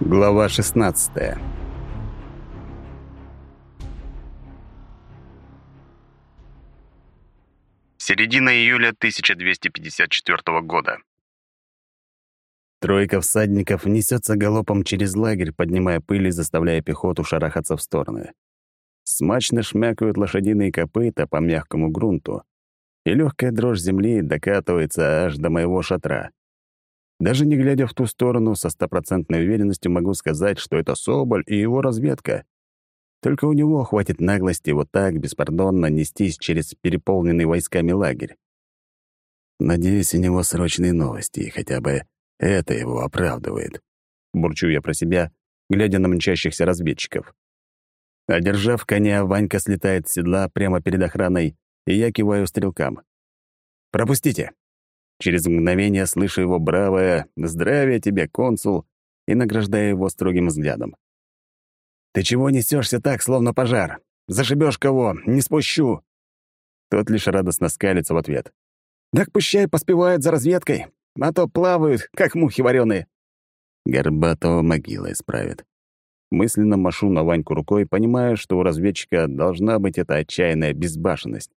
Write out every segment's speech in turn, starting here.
Глава 16 Середина июля 1254 года. Тройка всадников несется галопом через лагерь, поднимая пыль и заставляя пехоту шарахаться в стороны. Смачно шмякают лошадиные копыта по мягкому грунту, и легкая дрожь земли докатывается аж до моего шатра. Даже не глядя в ту сторону, со стопроцентной уверенностью могу сказать, что это Соболь и его разведка. Только у него хватит наглости вот так беспардонно нестись через переполненный войсками лагерь. Надеюсь, у него срочные новости, и хотя бы это его оправдывает. Бурчу я про себя, глядя на мчащихся разведчиков. Одержав коня, Ванька слетает с седла прямо перед охраной, и я киваю стрелкам. «Пропустите!» Через мгновение слышу его бравое «Здравия тебе, консул!» и награждаю его строгим взглядом. «Ты чего несешься так, словно пожар? Зашибешь кого? Не спущу!» Тот лишь радостно скалится в ответ. «Так пущай поспевают за разведкой, а то плавают, как мухи вареные». Горбатого могила исправит. Мысленно машу на Ваньку рукой, понимая, что у разведчика должна быть эта отчаянная безбашенность.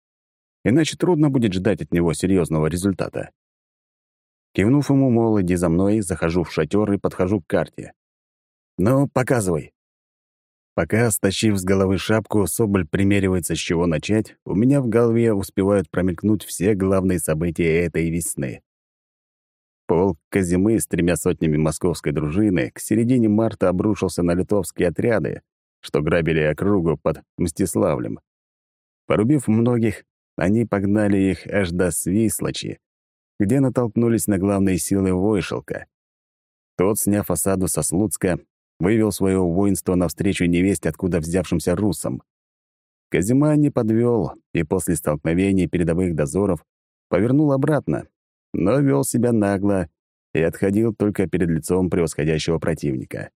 Иначе трудно будет ждать от него серьезного результата. Кивнув ему, мол, иди за мной, захожу в шатер и подхожу к карте. «Ну, показывай». Пока, стащив с головы шапку, Соболь примеривается, с чего начать, у меня в голове успевают промелькнуть все главные события этой весны. Полк Казимы с тремя сотнями московской дружины к середине марта обрушился на литовские отряды, что грабили округу под Мстиславлем. Порубив многих, они погнали их аж до Свислочи, где натолкнулись на главные силы Войшелка. Тот, сняв осаду со Слуцка, вывел свое воинство навстречу невесть, откуда взявшимся русам. Казима не подвел и после столкновений передовых дозоров повернул обратно, но вел себя нагло и отходил только перед лицом превосходящего противника.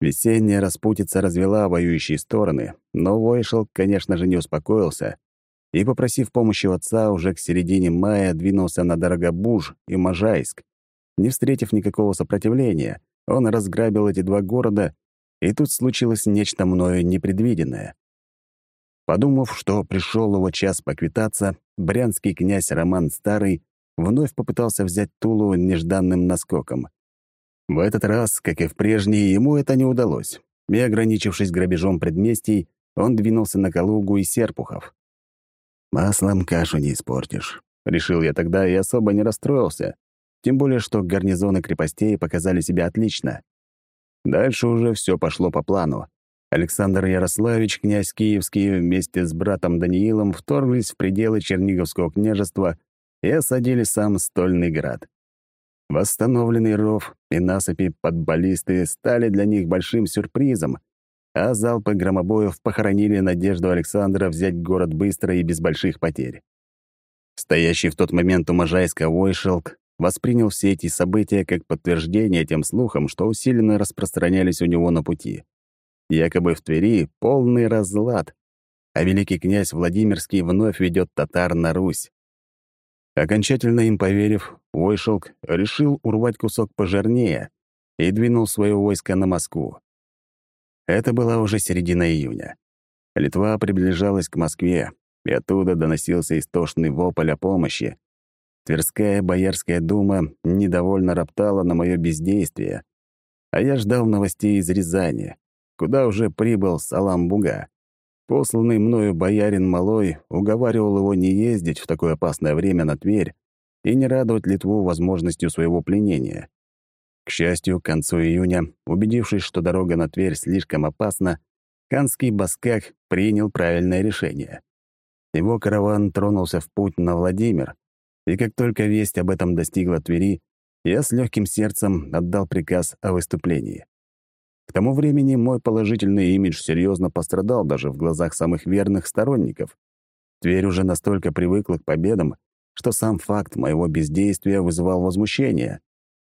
Весенняя распутица развела воюющие стороны, но Войшел, конечно же, не успокоился и, попросив помощи у отца, уже к середине мая двинулся на Дорогобуж и Можайск. Не встретив никакого сопротивления, он разграбил эти два города, и тут случилось нечто мною непредвиденное. Подумав, что пришел его час поквитаться, брянский князь Роман Старый вновь попытался взять Тулу нежданным наскоком. В этот раз, как и в прежние, ему это не удалось, и, ограничившись грабежом предместий, он двинулся на Калугу и Серпухов. «Маслом кашу не испортишь», — решил я тогда и особо не расстроился. Тем более, что гарнизоны крепостей показали себя отлично. Дальше уже все пошло по плану. Александр Ярославич, князь Киевский, вместе с братом Даниилом вторглись в пределы Черниговского княжества и осадили сам Стольный град. Восстановленный ров и насыпи под баллисты стали для них большим сюрпризом, а залпы громобоев похоронили надежду Александра взять город быстро и без больших потерь. Стоящий в тот момент у Можайска Войшелк воспринял все эти события как подтверждение тем слухам, что усиленно распространялись у него на пути. Якобы в Твери полный разлад, а великий князь Владимирский вновь ведет татар на Русь. Окончательно им поверив, Войшелк решил урвать кусок пожирнее и двинул свое войско на Москву. Это была уже середина июня. Литва приближалась к Москве, и оттуда доносился истошный вопль о помощи. Тверская Боярская дума недовольно роптала на мое бездействие, а я ждал новостей из Рязани, куда уже прибыл Салам-Буга. Посланный мною боярин Малой уговаривал его не ездить в такое опасное время на Тверь и не радовать Литву возможностью своего пленения. К счастью, к концу июня, убедившись, что дорога на Тверь слишком опасна, ханский Баскак принял правильное решение. Его караван тронулся в путь на Владимир, и как только весть об этом достигла Твери, я с легким сердцем отдал приказ о выступлении. К тому времени мой положительный имидж серьезно пострадал даже в глазах самых верных сторонников. Тверь уже настолько привыкла к победам, что сам факт моего бездействия вызывал возмущение.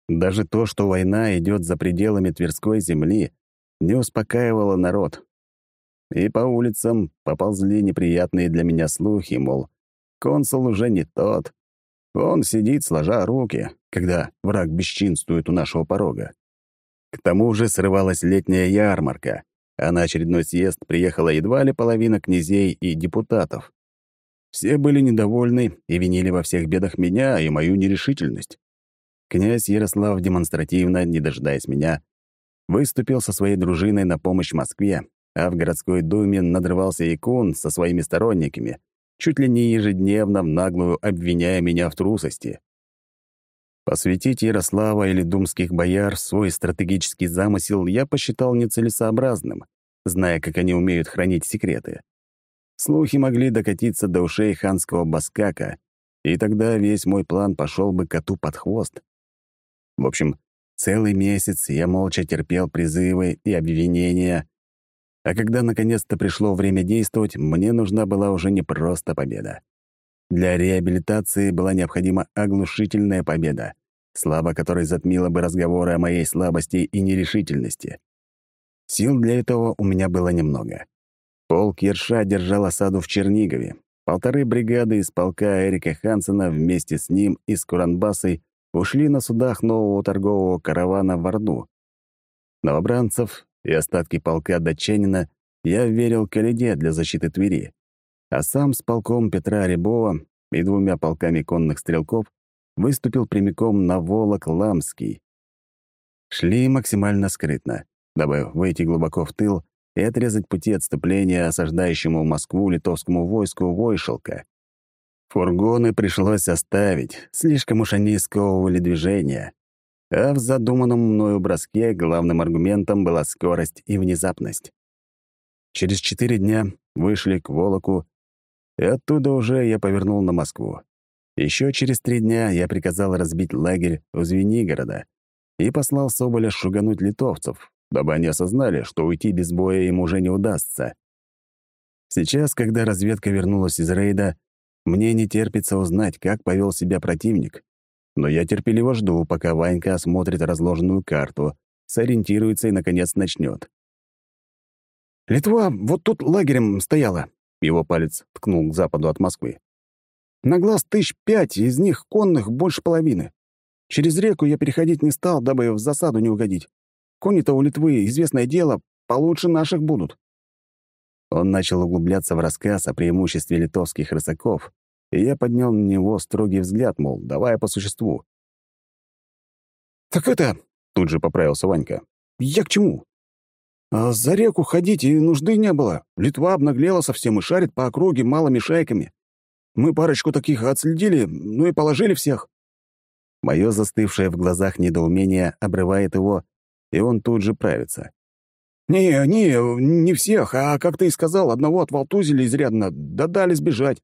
Даже то, что война идет за пределами Тверской земли, не успокаивало народ. И по улицам поползли неприятные для меня слухи, мол, консул уже не тот. Он сидит, сложа руки, когда враг бесчинствует у нашего порога. К тому же срывалась летняя ярмарка, а на очередной съезд приехала едва ли половина князей и депутатов. Все были недовольны и винили во всех бедах меня и мою нерешительность. Князь Ярослав демонстративно, не дожидаясь меня, выступил со своей дружиной на помощь Москве, а в городской думе надрывался Икун со своими сторонниками, чуть ли не ежедневно в наглую обвиняя меня в трусости. Посвятить Ярослава или думских бояр свой стратегический замысел я посчитал нецелесообразным, зная, как они умеют хранить секреты. Слухи могли докатиться до ушей ханского баскака, и тогда весь мой план пошел бы коту под хвост. В общем, целый месяц я молча терпел призывы и обвинения, а когда наконец-то пришло время действовать, мне нужна была уже не просто победа. Для реабилитации была необходима оглушительная победа, слава которой затмила бы разговоры о моей слабости и нерешительности. Сил для этого у меня было немного. Полк Ерша держал осаду в Чернигове. Полторы бригады из полка Эрика Хансена вместе с ним и с Куранбасой ушли на судах нового торгового каравана в Орду. Новобранцев и остатки полка датчанина я верил Каледе для защиты Твери а сам с полком Петра Рябова и двумя полками конных стрелков выступил прямиком на Волок-Ламский. Шли максимально скрытно, дабы выйти глубоко в тыл и отрезать пути отступления осаждающему Москву литовскому войску Войшелка. Фургоны пришлось оставить, слишком уж они сковывали движение, а в задуманном мною броске главным аргументом была скорость и внезапность. Через четыре дня вышли к Волоку и оттуда уже я повернул на Москву. Еще через три дня я приказал разбить лагерь у Звенигорода и послал Соболя шугануть литовцев, дабы они осознали, что уйти без боя им уже не удастся. Сейчас, когда разведка вернулась из рейда, мне не терпится узнать, как повел себя противник. Но я терпеливо жду, пока Ванька осмотрит разложенную карту, сориентируется и, наконец, начнет. «Литва вот тут лагерем стояла», его палец ткнул к западу от Москвы. «На глаз тысяч пять, из них конных больше половины. Через реку я переходить не стал, дабы в засаду не угодить. Кони-то у Литвы, известное дело, получше наших будут». Он начал углубляться в рассказ о преимуществе литовских рысаков, и я поднял на него строгий взгляд, мол, давая по существу. «Так это...» — тут же поправился Ванька. «Я к чему? А за реку ходить и нужды не было. Литва обнаглела совсем и шарит по округе малыми шайками. Мы парочку таких отследили, ну и положили всех». Мое застывшее в глазах недоумение обрывает его, и он тут же правится. «Не, не, не всех, а, как ты и сказал, одного отволтузили изрядно, да дали сбежать.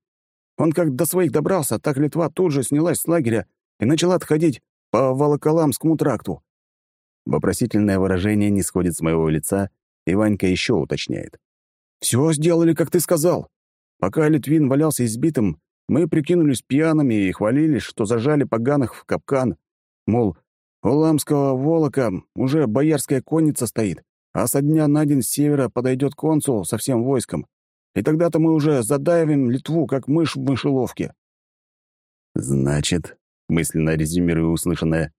Он как до своих добрался, так Литва тут же снялась с лагеря и начала отходить по Волоколамскому тракту. Вопросительное выражение не сходит с моего лица, и Ванька еще уточняет. «Все сделали, как ты сказал. Пока Литвин валялся избитым, мы прикинулись пьяными и хвалились, что зажали поганых в капкан. Мол, у Ламского Волока уже боярская конница стоит, а со дня на день с севера подойдет консул со всем войском. И тогда-то мы уже задавим Литву, как мышь в мышеловке». «Значит», — мысленно резюмирую услышанное,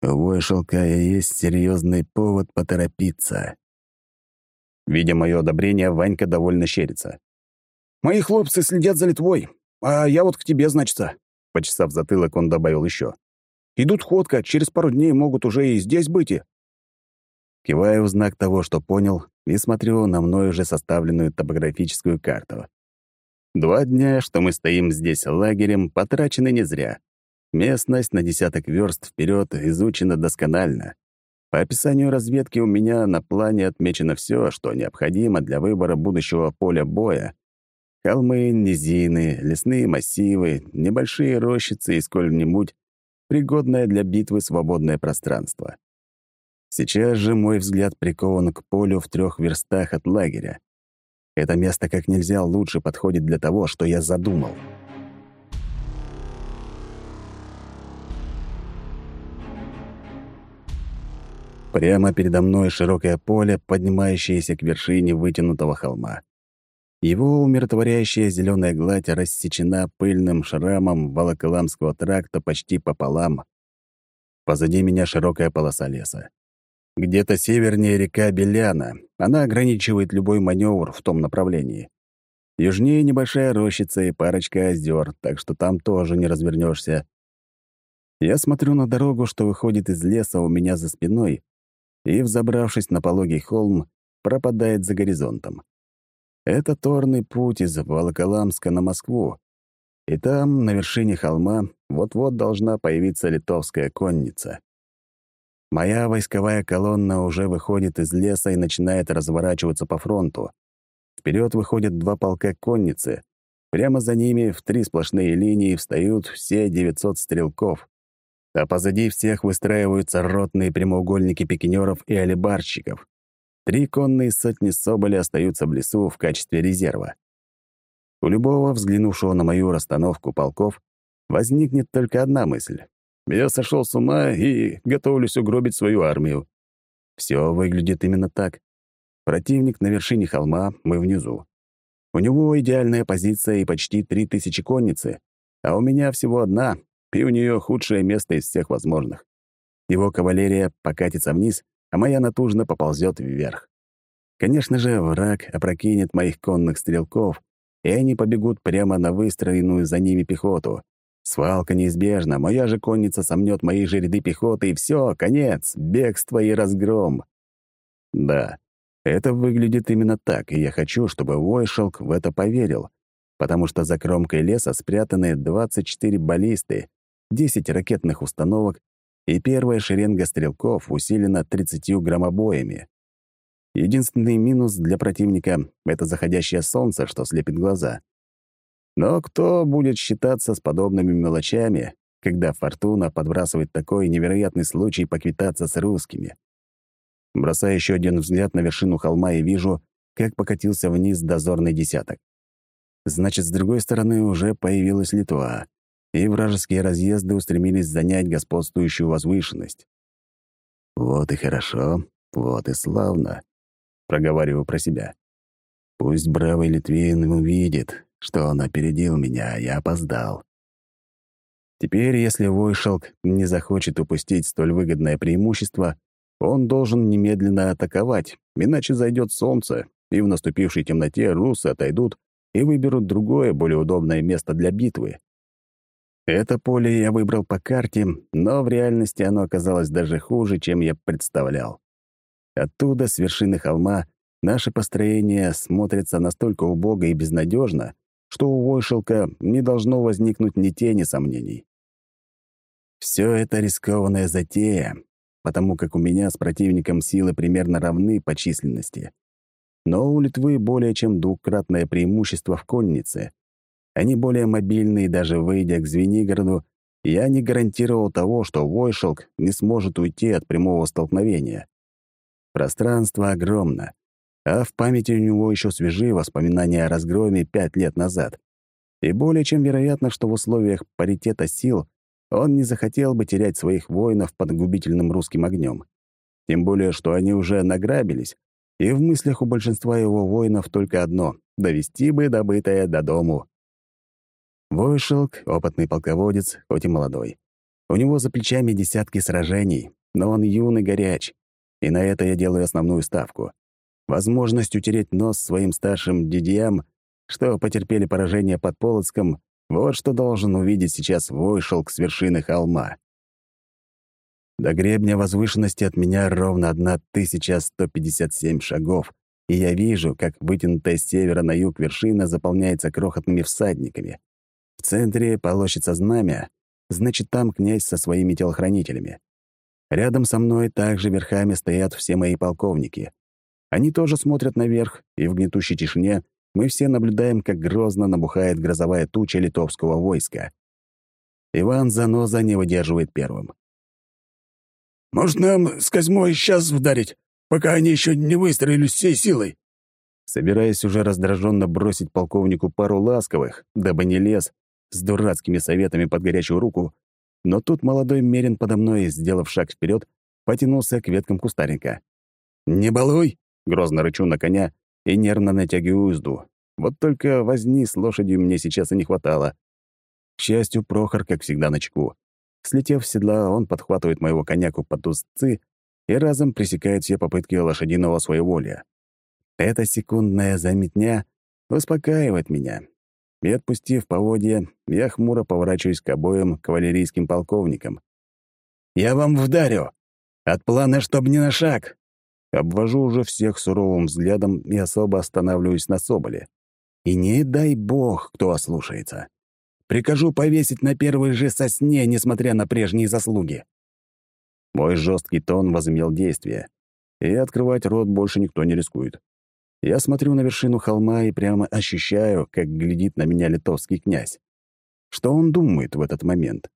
у шелка есть серьезный повод поторопиться. Видя мое одобрение, Ванька довольно щерится. «Мои хлопцы следят за Литвой, а я вот к тебе, значится». Почесав затылок, он добавил еще. «Идут ходка, через пару дней могут уже и здесь быть и...» Киваю в знак того, что понял, и смотрю на мной уже составленную топографическую карту. Два дня, что мы стоим здесь лагерем, потрачены не зря. Местность на десяток верст вперед изучена досконально. По описанию разведки у меня на плане отмечено все, что необходимо для выбора будущего поля боя. Холмы, низины, лесные массивы, небольшие рощицы и сколь-нибудь пригодное для битвы свободное пространство. Сейчас же мой взгляд прикован к полю в трех верстах от лагеря. Это место как нельзя лучше подходит для того, что я задумал. Прямо передо мной широкое поле, поднимающееся к вершине вытянутого холма. Его умиротворяющая зеленая гладь рассечена пыльным шрамом Волоколамского тракта почти пополам. Позади меня широкая полоса леса. Где-то севернее река Беляна. Она ограничивает любой маневр в том направлении. Южнее небольшая рощица и парочка озер, так что там тоже не развернешься. Я смотрю на дорогу, что выходит из леса у меня за спиной, и, взобравшись на пологий холм, пропадает за горизонтом. Это торный путь из Волоколамска на Москву, и там, на вершине холма, вот-вот должна появиться литовская конница. Моя войсковая колонна уже выходит из леса и начинает разворачиваться по фронту. Вперед выходят два полка конницы. Прямо за ними в три сплошные линии встают все 900 стрелков. А позади всех выстраиваются ротные прямоугольники пикинеров и алибарщиков. Три конные сотни соболя остаются в лесу в качестве резерва. У любого, взглянувшего на мою расстановку полков, возникнет только одна мысль. Я сошел с ума и готовлюсь угробить свою армию. Все выглядит именно так. Противник на вершине холма, мы внизу. У него идеальная позиция и почти три тысячи конницы, а у меня всего одна, и у нее худшее место из всех возможных. Его кавалерия покатится вниз, а моя натужно поползет вверх. Конечно же, враг опрокинет моих конных стрелков, и они побегут прямо на выстроенную за ними пехоту. Свалка неизбежна, моя же конница сомнет мои же ряды пехоты, и все, конец, бегство и разгром. Да, это выглядит именно так, и я хочу, чтобы Войшелк в это поверил, потому что за кромкой леса спрятаны 24 баллисты, 10 ракетных установок, и первая шеренга стрелков усилена 30 громобоями. Единственный минус для противника — это заходящее солнце, что слепит глаза. Но кто будет считаться с подобными мелочами, когда фортуна подбрасывает такой невероятный случай поквитаться с русскими? Бросаю еще один взгляд на вершину холма и вижу, как покатился вниз дозорный десяток. Значит, с другой стороны уже появилась Литва, и вражеские разъезды устремились занять господствующую возвышенность. Вот и хорошо, вот и славно проговариваю про себя. Пусть бравый Литвин увидит, что он опередил меня, а я опоздал. Теперь, если Войшелк не захочет упустить столь выгодное преимущество, он должен немедленно атаковать, иначе зайдет солнце, и в наступившей темноте русы отойдут и выберут другое, более удобное место для битвы. Это поле я выбрал по карте, но в реальности оно оказалось даже хуже, чем я представлял. Оттуда, с вершины холма, наше построение смотрится настолько убого и безнадежно, что у Войшелка не должно возникнуть ни тени сомнений. Все это рискованная затея, потому как у меня с противником силы примерно равны по численности. Но у Литвы более чем двукратное преимущество в коннице. Они более мобильны, и даже выйдя к Звенигороду, я не гарантировал того, что Войшелк не сможет уйти от прямого столкновения. Пространство огромно, а в памяти у него еще свежие воспоминания о разгроме пять лет назад. И более чем вероятно, что в условиях паритета сил он не захотел бы терять своих воинов под губительным русским огнем. Тем более, что они уже награбились, и в мыслях у большинства его воинов только одно — довести бы добытое до дому. Войшелк — опытный полководец, хоть и молодой. У него за плечами десятки сражений, но он юный горяч, и на это я делаю основную ставку. Возможность утереть нос своим старшим дядьям, что потерпели поражение под Полоцком, вот что должен увидеть сейчас Войшелк с вершины холма. До гребня возвышенности от меня ровно 1157 шагов, и я вижу, как вытянутая с севера на юг вершина заполняется крохотными всадниками. В центре полощется знамя, значит, там князь со своими телохранителями. Рядом со мной также верхами стоят все мои полковники. Они тоже смотрят наверх, и в гнетущей тишине мы все наблюдаем, как грозно набухает грозовая туча литовского войска. Иван Заноза не выдерживает первым. «Может, нам с Козьмой сейчас вдарить, пока они еще не выстрелили всей силой?» Собираясь уже раздраженно бросить полковнику пару ласковых, дабы не лез, с дурацкими советами под горячую руку, но тут молодой мерин подо мной, сделав шаг вперед, потянулся к веткам кустарника. «Не балуй!» — грозно рычу на коня и нервно натягиваю узду. Вот только возни с лошадью мне сейчас и не хватало. К счастью, Прохор, как всегда, на чеку. Слетев с седла, он подхватывает моего коняку под узцы и разом пресекает все попытки лошадиного своеволия. Эта секундная заметня успокаивает меня. И отпустив поводья, я хмуро поворачиваюсь к обоим кавалерийским полковникам. «Я вам вдарю! От плана, чтоб не на шаг!» Обвожу уже всех суровым взглядом и особо останавливаюсь на Соболе. И не дай бог, кто ослушается. Прикажу повесить на первой же сосне, несмотря на прежние заслуги. Мой жесткий тон возымел действие, и открывать рот больше никто не рискует. Я смотрю на вершину холма и прямо ощущаю, как глядит на меня литовский князь. Что он думает в этот момент?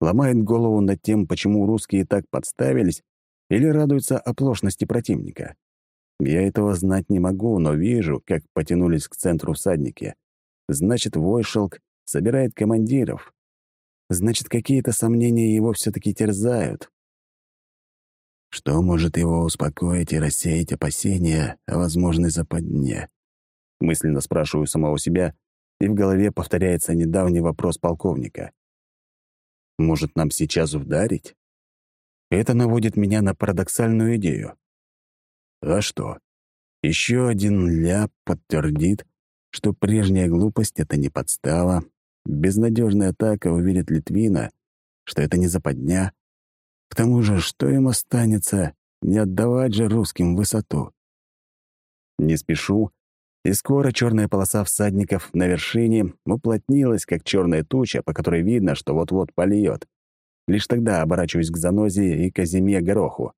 Ломает голову над тем, почему русские так подставились, или радуется оплошности противника? Я этого знать не могу, но вижу, как потянулись к центру всадники. Значит, Войшелк собирает командиров. Значит, какие-то сомнения его все таки терзают. Что может его успокоить и рассеять опасения о возможной западне? Мысленно спрашиваю самого себя, и в голове повторяется недавний вопрос полковника. Может, нам сейчас ударить? Это наводит меня на парадоксальную идею. А что? Еще один ляп подтвердит, что прежняя глупость — это не подстава, безнадежная атака увидит Литвина, что это не западня, к тому же, что им останется, не отдавать же русским высоту. Не спешу, и скоро черная полоса всадников на вершине уплотнилась, как черная туча, по которой видно, что вот-вот польет. Лишь тогда оборачиваюсь к Занозе и Казиме Гороху.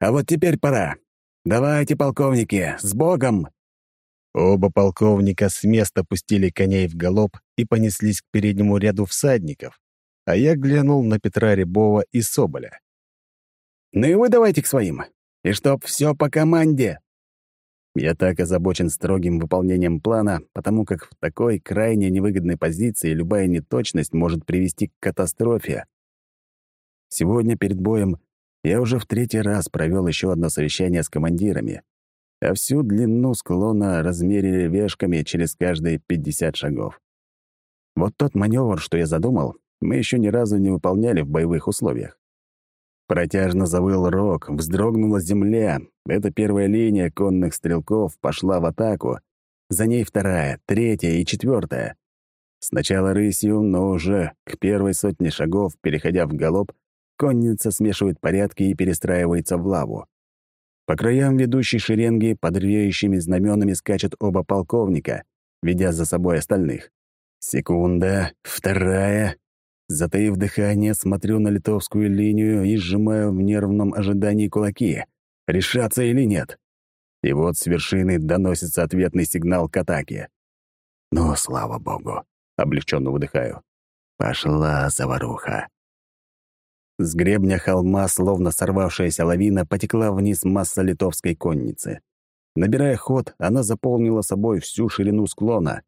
«А вот теперь пора. Давайте, полковники, с Богом!» Оба полковника с места пустили коней в галоп и понеслись к переднему ряду всадников а я глянул на Петра Рябова и Соболя. «Ну и вы давайте к своим. И чтоб все по команде!» Я так озабочен строгим выполнением плана, потому как в такой крайне невыгодной позиции любая неточность может привести к катастрофе. Сегодня перед боем я уже в третий раз провел еще одно совещание с командирами, а всю длину склона размерили вешками через каждые 50 шагов. Вот тот маневр, что я задумал, мы еще ни разу не выполняли в боевых условиях. Протяжно завыл рог, вздрогнула земля. Эта первая линия конных стрелков пошла в атаку. За ней вторая, третья и четвертая. Сначала рысью, но уже к первой сотне шагов, переходя в галоп, конница смешивает порядки и перестраивается в лаву. По краям ведущей шеренги под рвеющими знаменами скачут оба полковника, ведя за собой остальных. Секунда, вторая, Затаив дыхание, смотрю на литовскую линию и сжимаю в нервном ожидании кулаки. Решаться или нет? И вот с вершины доносится ответный сигнал к атаке. «Ну, слава богу!» — облегченно выдыхаю. «Пошла заваруха!» С гребня холма, словно сорвавшаяся лавина, потекла вниз масса литовской конницы. Набирая ход, она заполнила собой всю ширину склона.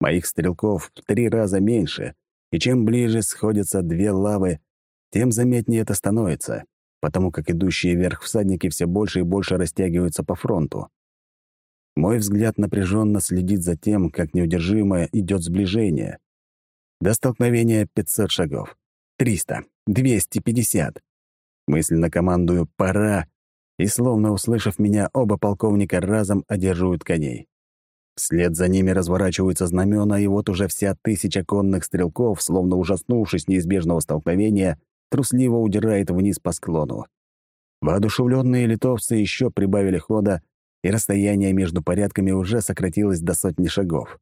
Моих стрелков в три раза меньше — и чем ближе сходятся две лавы, тем заметнее это становится, потому как идущие вверх всадники все больше и больше растягиваются по фронту. Мой взгляд напряженно следит за тем, как неудержимое идет сближение. До столкновения 500 шагов. 300. 250. Мысленно командую «пора», и, словно услышав меня, оба полковника разом одерживают коней. Вслед за ними разворачиваются знамена, и вот уже вся тысяча конных стрелков, словно ужаснувшись неизбежного столкновения, трусливо удирает вниз по склону. Воодушевленные литовцы еще прибавили хода, и расстояние между порядками уже сократилось до сотни шагов.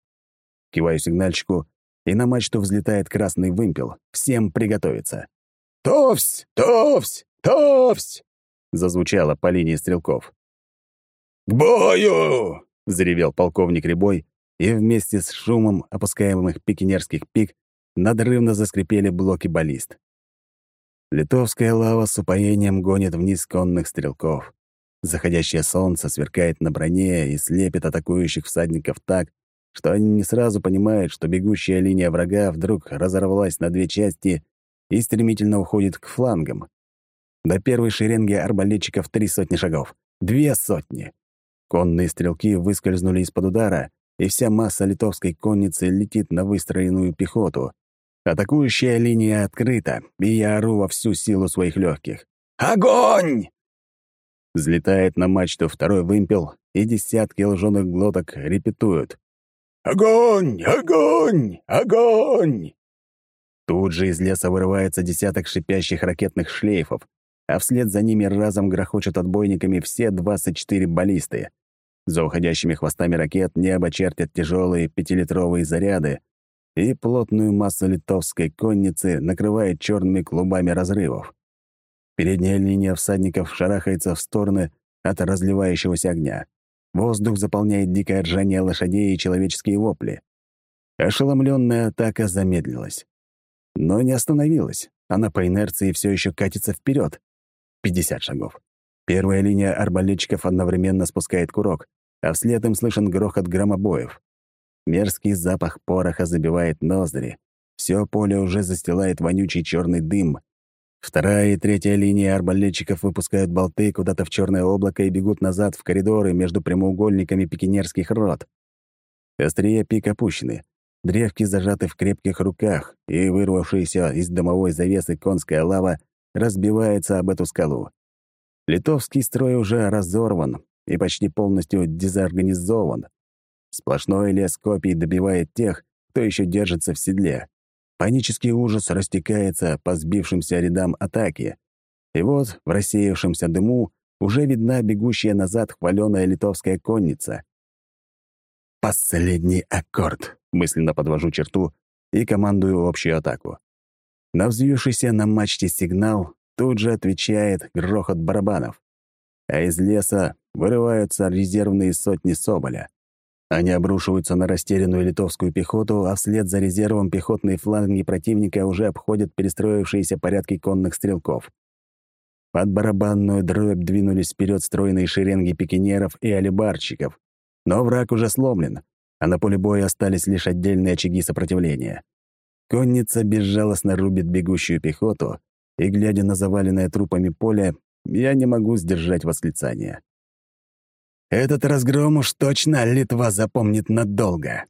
Киваю сигнальщику, и на мачту взлетает красный вымпел. Всем приготовиться. «Товсь! Товсь! Товсь!» зазвучало по линии стрелков. «К бою!» — заревел полковник Рябой, и вместе с шумом опускаемых пикинерских пик надрывно заскрипели блоки баллист. Литовская лава с упоением гонит вниз конных стрелков. Заходящее солнце сверкает на броне и слепит атакующих всадников так, что они не сразу понимают, что бегущая линия врага вдруг разорвалась на две части и стремительно уходит к флангам. До первой шеренги арбалетчиков три сотни шагов. Две сотни. Конные стрелки выскользнули из-под удара, и вся масса литовской конницы летит на выстроенную пехоту. Атакующая линия открыта, и я ору во всю силу своих легких. «Огонь!» Взлетает на мачту второй вымпел, и десятки лженых глоток репетуют. «Огонь! Огонь! Огонь!» Тут же из леса вырывается десяток шипящих ракетных шлейфов, а вслед за ними разом грохочут отбойниками все 24 баллисты. За уходящими хвостами ракет небо чертят тяжелые пятилитровые заряды, и плотную массу литовской конницы накрывает черными клубами разрывов. Передняя линия всадников шарахается в стороны от разливающегося огня. Воздух заполняет дикое ржание лошадей и человеческие вопли. Ошеломленная атака замедлилась. Но не остановилась. Она по инерции все еще катится вперед. 50 шагов. Первая линия арбалетчиков одновременно спускает курок, а вслед им слышен грохот громобоев. Мерзкий запах пороха забивает ноздри. Все поле уже застилает вонючий черный дым. Вторая и третья линия арбалетчиков выпускают болты куда-то в черное облако и бегут назад в коридоры между прямоугольниками пикинерских рот. Острия пик опущены, древки зажаты в крепких руках, и вырвавшаяся из домовой завесы конская лава разбивается об эту скалу. Литовский строй уже разорван и почти полностью дезорганизован. Сплошной лес копий добивает тех, кто еще держится в седле. Панический ужас растекается по сбившимся рядам атаки. И вот в рассеявшемся дыму уже видна бегущая назад хваленая литовская конница. «Последний аккорд», — мысленно подвожу черту и командую общую атаку. На взвившийся на мачте сигнал тут же отвечает грохот барабанов, а из леса вырываются резервные сотни соболя. Они обрушиваются на растерянную литовскую пехоту, а вслед за резервом пехотные фланги противника уже обходят перестроившиеся порядки конных стрелков. Под барабанную дробь двинулись вперед стройные шеренги пикинеров и алибарщиков. Но враг уже сломлен, а на поле боя остались лишь отдельные очаги сопротивления. Конница безжалостно рубит бегущую пехоту, и, глядя на заваленное трупами поле, я не могу сдержать восклицания. Этот разгром уж точно Литва запомнит надолго.